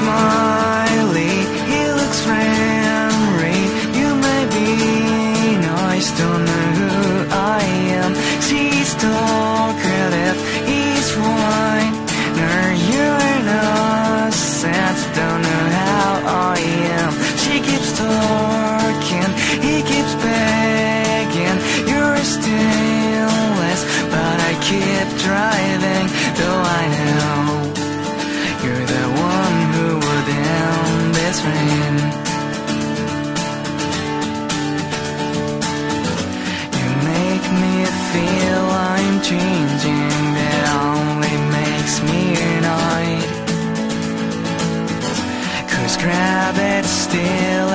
smile. changing that only makes me annoyed. Cause gravity still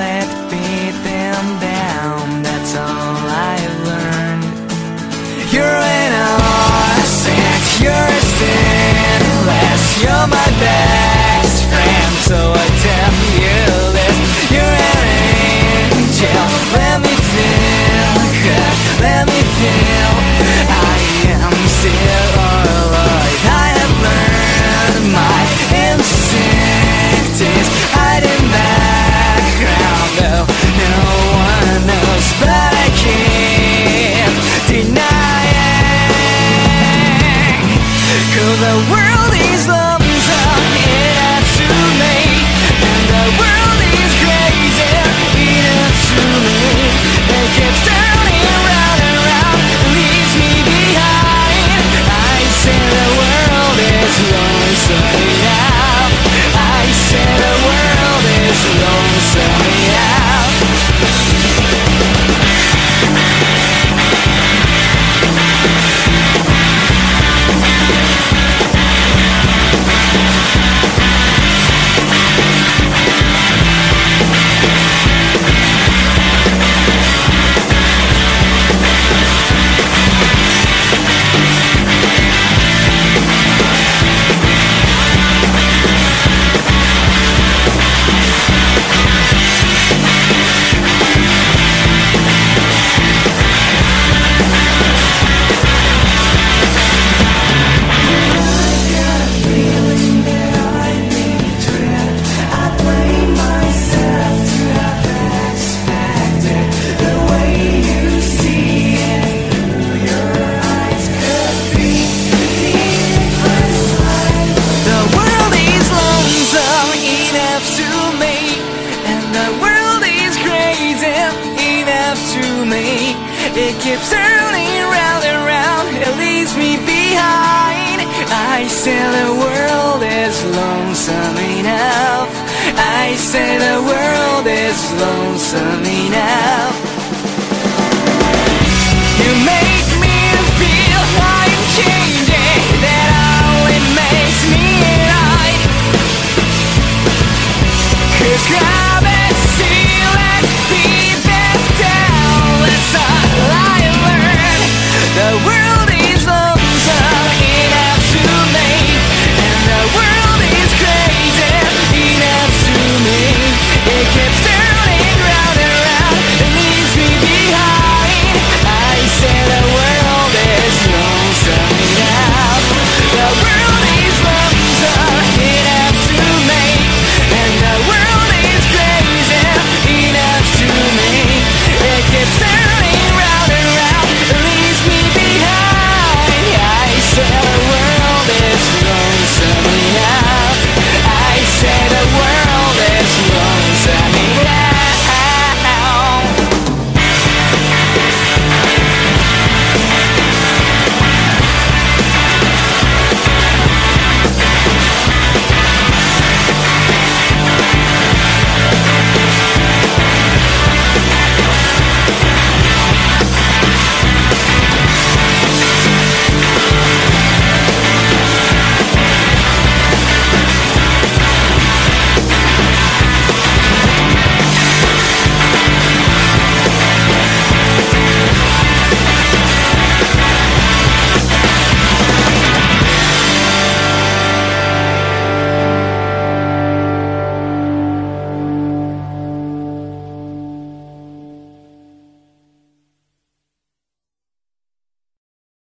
is hiding background Though no one knows But I can't deny it Cause the world It keeps turning round and round. It leaves me behind. I say the world is lonesome enough. I say the world is lonesome enough.